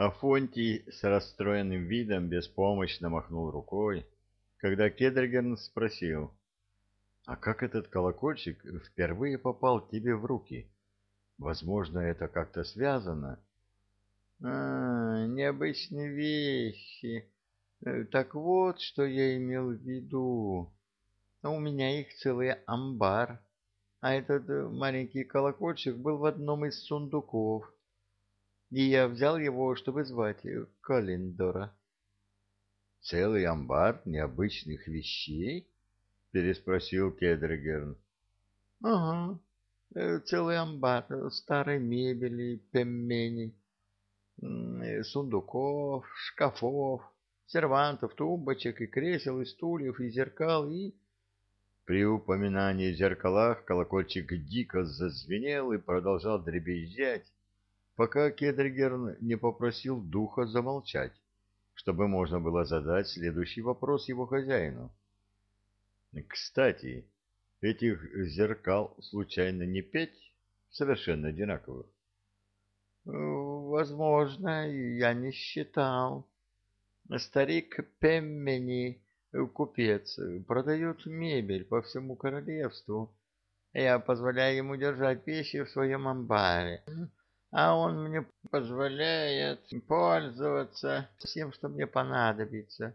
Афонтий с расстроенным видом беспомощно махнул рукой, когда Кедриган спросил, «А как этот колокольчик впервые попал тебе в руки? Возможно, это как-то связано?» «А, необычные вещи. Так вот, что я имел в виду. У меня их целый амбар, а этот маленький колокольчик был в одном из сундуков» и я взял его, чтобы звать Календора. — Целый амбар необычных вещей? — переспросил Кедригерн. — Ага, э, целый амбар старой мебели, пеммени, э, сундуков, шкафов, сервантов, тумбочек и кресел, и стульев, и зеркал, и... При упоминании о зеркалах колокольчик дико зазвенел и продолжал дребезжать, пока Кедригерн не попросил духа замолчать, чтобы можно было задать следующий вопрос его хозяину. Кстати, этих зеркал случайно не пять совершенно одинаковых? Возможно, я не считал. Старик Пеммени, купец, продает мебель по всему королевству. Я позволяю ему держать вещи в своем амбаре а он мне позволяет пользоваться всем, что мне понадобится.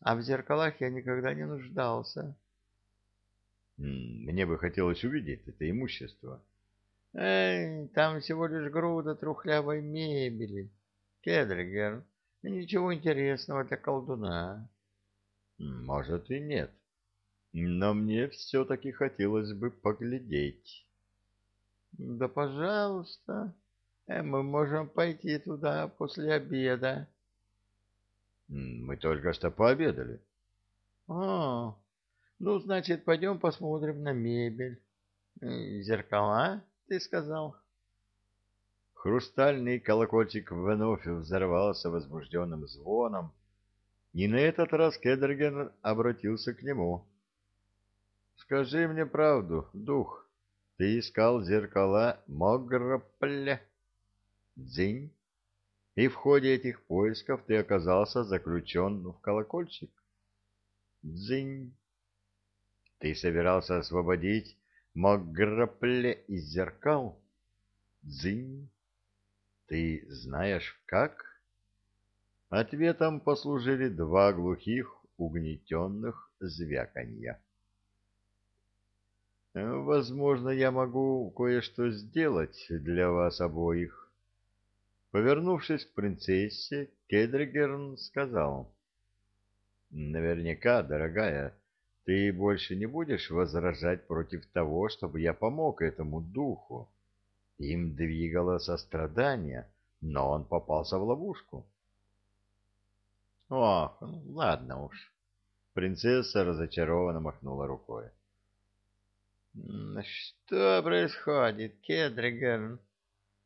А в зеркалах я никогда не нуждался. Мне бы хотелось увидеть это имущество. Эй, там всего лишь груда трухлявой мебели. Кедригер, ничего интересного для колдуна. Может и нет. Но мне все-таки хотелось бы поглядеть. Да, пожалуйста. Э, мы можем пойти туда после обеда. Мы только что пообедали. А, ну, значит, пойдем посмотрим на мебель. Зеркала, ты сказал? Хрустальный колокольчик вновь взорвался возбужденным звоном, и на этот раз Кедерген обратился к нему. — Скажи мне правду, дух, ты искал зеркала Мограпля? Дзинь. И в ходе этих поисков ты оказался заключен в колокольчик. Дзинь. Ты собирался освободить Мограпле из зеркал? Дзинь. Ты знаешь как? Ответом послужили два глухих угнетенных звяканья. Возможно, я могу кое-что сделать для вас обоих. Повернувшись к принцессе, Кедригерн сказал, «Наверняка, дорогая, ты больше не будешь возражать против того, чтобы я помог этому духу. Им двигало сострадание, но он попался в ловушку». «Ох, ладно уж». Принцесса разочарованно махнула рукой. «Что происходит, Кедригерн?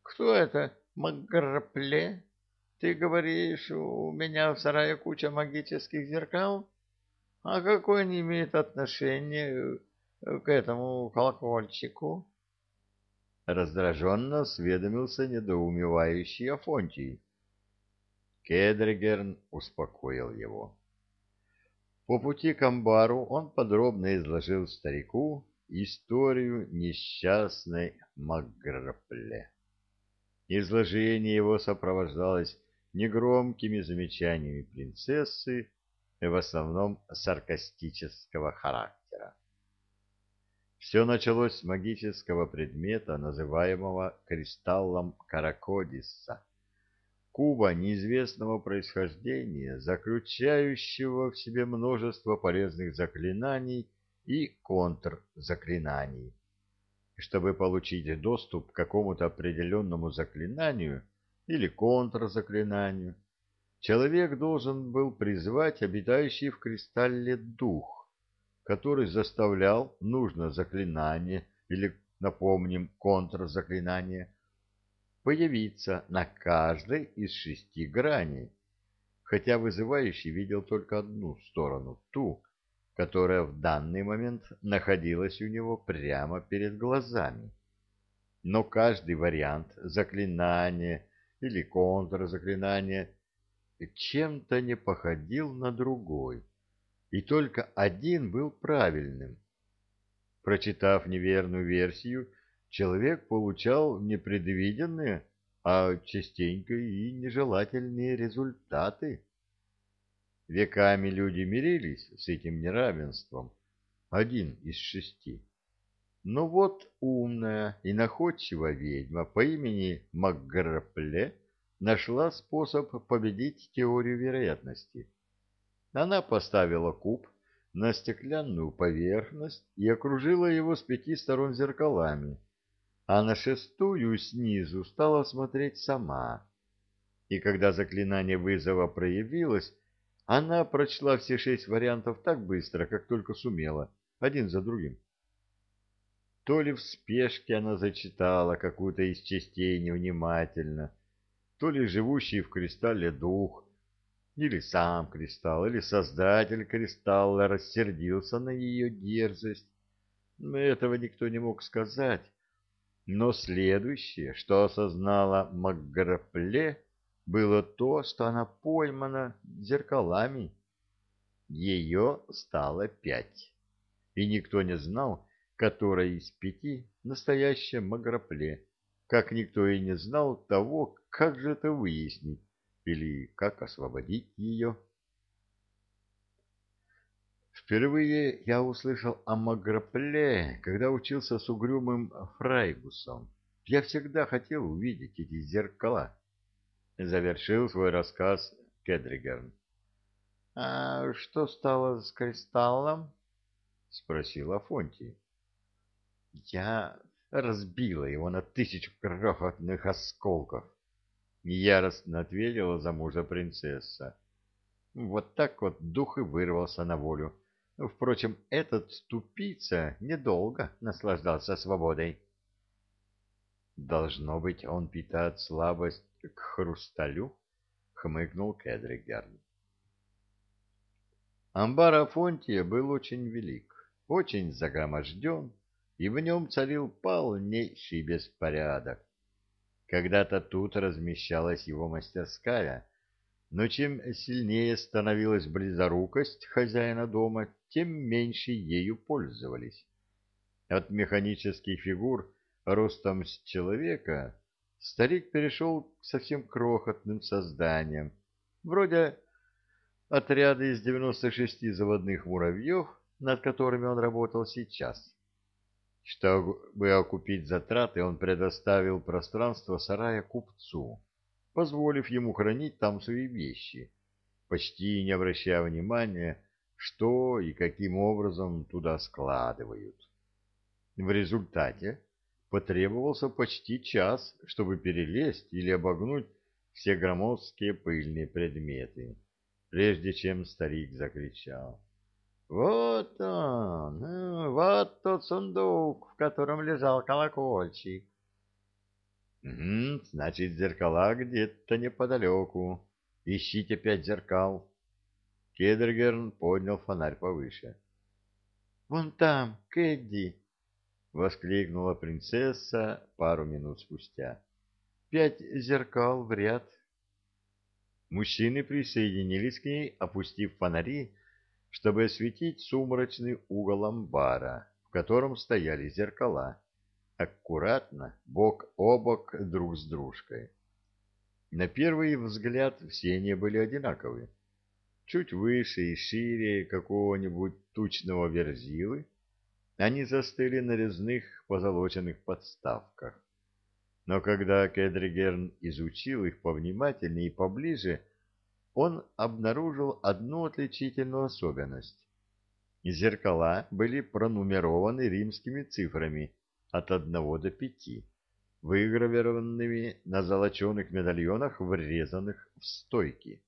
Кто это?» Маграпле, ты говоришь, у меня в сарае куча магических зеркал? А какое они имеют отношение э, к этому колокольчику? Раздраженно осведомился недоумевающий Афонтий. Кедригерн успокоил его. По пути к амбару он подробно изложил старику историю несчастной Маграпле. Изложение его сопровождалось негромкими замечаниями принцессы, в основном саркастического характера. Все началось с магического предмета, называемого кристаллом Каракодиса, куба неизвестного происхождения, заключающего в себе множество полезных заклинаний и контрзаклинаний чтобы получить доступ к какому-то определенному заклинанию или контрзаклинанию, человек должен был призвать обитающий в кристалле дух, который заставлял нужное заклинание или, напомним, контрзаклинание появиться на каждой из шести граней, хотя вызывающий видел только одну сторону, ту, которая в данный момент находилась у него прямо перед глазами. Но каждый вариант заклинания или контрзаклинание чем-то не походил на другой, и только один был правильным. Прочитав неверную версию, человек получал непредвиденные, а частенько и нежелательные результаты. Веками люди мирились с этим неравенством, один из шести. Но вот умная и находчивая ведьма по имени Макграпле нашла способ победить теорию вероятности. Она поставила куб на стеклянную поверхность и окружила его с пяти сторон зеркалами, а на шестую снизу стала смотреть сама. И когда заклинание вызова проявилось, она прочла все шесть вариантов так быстро, как только сумела, один за другим. То ли в спешке она зачитала какую-то из частей невнимательно, то ли живущий в кристалле дух, или сам кристалл, или создатель кристалла рассердился на ее дерзость. Но этого никто не мог сказать. Но следующее, что осознала Макграпле, было то, что она поймана зеркалами. Ее стало пять, и никто не знал, которая из пяти настоящая Маграпле, как никто и не знал того, как же это выяснить или как освободить ее. Впервые я услышал о Маграпле, когда учился с угрюмым Фрайгусом. Я всегда хотел увидеть эти зеркала. Завершил свой рассказ Кедригерн. — А что стало с кристаллом? — спросил Афонтий. Я разбила его на тысячу крохотных осколков. Яростно ответила за мужа принцесса. Вот так вот дух и вырвался на волю. Впрочем, этот тупица недолго наслаждался свободой. Должно быть, он питает слабость к хрусталю, хмыкнул Кедригерн. Амбар Афонтия был очень велик, очень загроможден, и в нем царил полнейший беспорядок. Когда-то тут размещалась его мастерская, но чем сильнее становилась близорукость хозяина дома, тем меньше ею пользовались. От механических фигур ростом с человека старик перешел к совсем крохотным созданиям, вроде отряда из 96 заводных муравьев, над которыми он работал сейчас. Чтобы окупить затраты, он предоставил пространство сарая купцу, позволив ему хранить там свои вещи, почти не обращая внимания, что и каким образом туда складывают. В результате потребовался почти час, чтобы перелезть или обогнуть все громоздкие пыльные предметы, прежде чем старик закричал. Вот он, э, вот тот сундук, в котором лежал колокольчик. Угу, значит, зеркала где-то неподалеку. Ищите пять зеркал. Кедергерн поднял фонарь повыше. Вон там, Кэдди, воскликнула принцесса пару минут спустя. Пять зеркал в ряд. Мужчины присоединились к ней, опустив фонари чтобы осветить сумрачный угол амбара, в котором стояли зеркала, аккуратно, бок о бок друг с дружкой. На первый взгляд все они были одинаковы. Чуть выше и шире какого-нибудь тучного верзилы, они застыли на резных позолоченных подставках. Но когда Кедригерн изучил их повнимательнее и поближе, он обнаружил одну отличительную особенность. Зеркала были пронумерованы римскими цифрами от 1 до 5, выгравированными на золоченых медальонах, врезанных в стойки.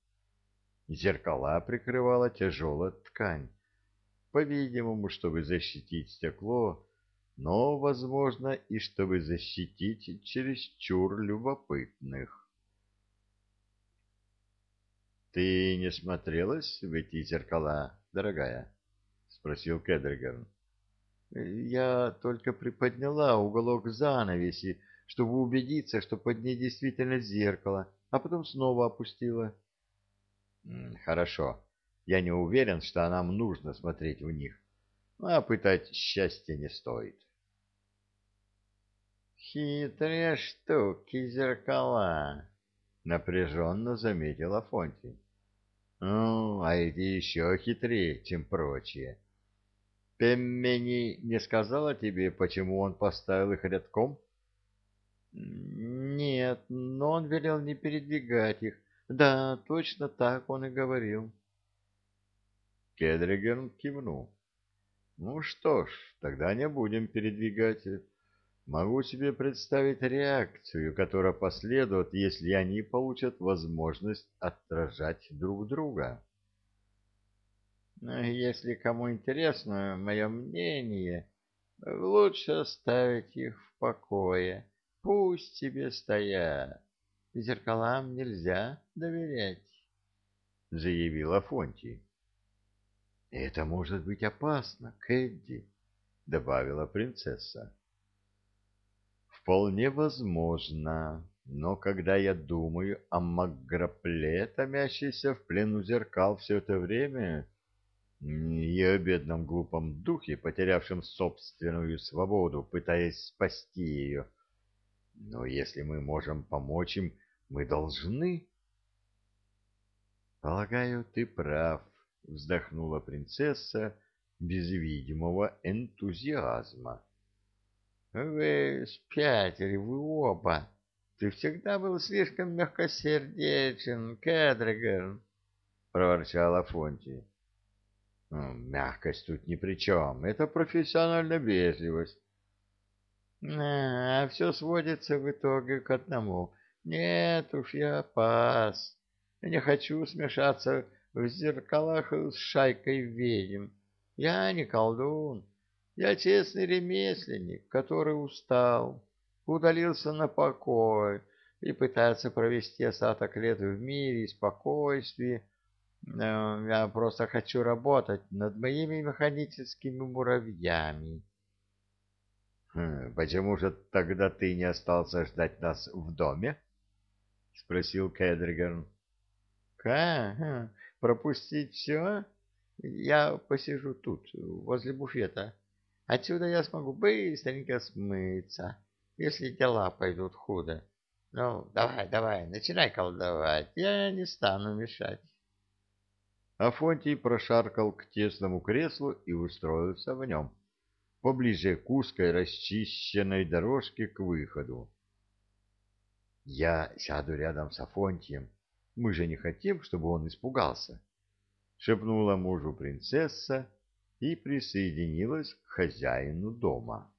Зеркала прикрывала тяжелая ткань, по-видимому, чтобы защитить стекло, но, возможно, и чтобы защитить чересчур любопытных. — Ты не смотрелась в эти зеркала, дорогая? — спросил Кедриган. — Я только приподняла уголок занавеси, чтобы убедиться, что под ней действительно зеркало, а потом снова опустила. Хорошо. Я не уверен, что нам нужно смотреть в них. А пытать счастье не стоит. Хитрые штуки зеркала, напряженно заметил Афонтий. Ну, а эти еще хитрее, чем прочие. Пеммени не сказала тебе, почему он поставил их рядком? Нет, но он велел не передвигать их. Да, точно так он и говорил. Кедригерн кивнул. Ну что ж, тогда не будем передвигать. Могу себе представить реакцию, которая последует, если они получат возможность отражать друг друга. Если кому интересно мое мнение, лучше оставить их в покое. Пусть себе стоят. Зеркалам нельзя доверять, — заявил Афонтий. — Это может быть опасно, Кэдди, — добавила принцесса. Вполне возможно, но когда я думаю о Макграпле, томящейся в плену зеркал все это время, и о бедном глупом духе, потерявшем собственную свободу, пытаясь спасти ее, но если мы можем помочь им, мы должны. Полагаю, ты прав, вздохнула принцесса без видимого энтузиазма. Вы спятили, вы оба. Ты всегда был слишком мягкосердечен, Кедриган, — проворчал Афонтий. Ну, мягкость тут ни при чем. Это профессиональная вежливость. А, все сводится в итоге к одному. Нет уж, я пас. Я не хочу смешаться в зеркалах с шайкой ведьм. Я не колдун. Я честный ремесленник, который устал, удалился на покой и пытается провести остаток лет в мире и спокойствии. Э, я просто хочу работать над моими механическими муравьями. Хм, «Почему же тогда ты не остался ждать нас в доме?» — спросил Кедриган. «Как? Пропустить все? Я посижу тут, возле буфета». Отсюда я смогу быстренько смыться, если дела пойдут худо. Ну, давай, давай, начинай колдовать, я не стану мешать. Афонтий прошаркал к тесному креслу и устроился в нем, поближе к узкой расчищенной дорожке к выходу. «Я сяду рядом с Афонтием. Мы же не хотим, чтобы он испугался», — шепнула мужу принцесса, и присоединилась к хозяину дома.